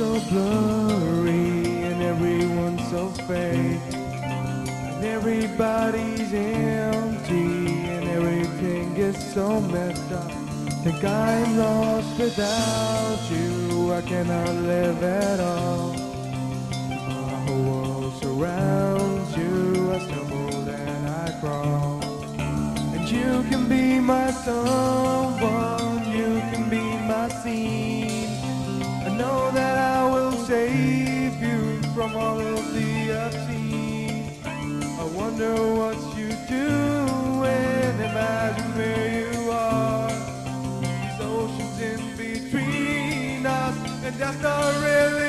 so blurry and everyone's so fake. And everybody's empty and everything gets so messed up. Think I'm lost without you. I cannot live at all. My whole world surrounds you. I stumble and I crawl. And you can be my sun. and just a really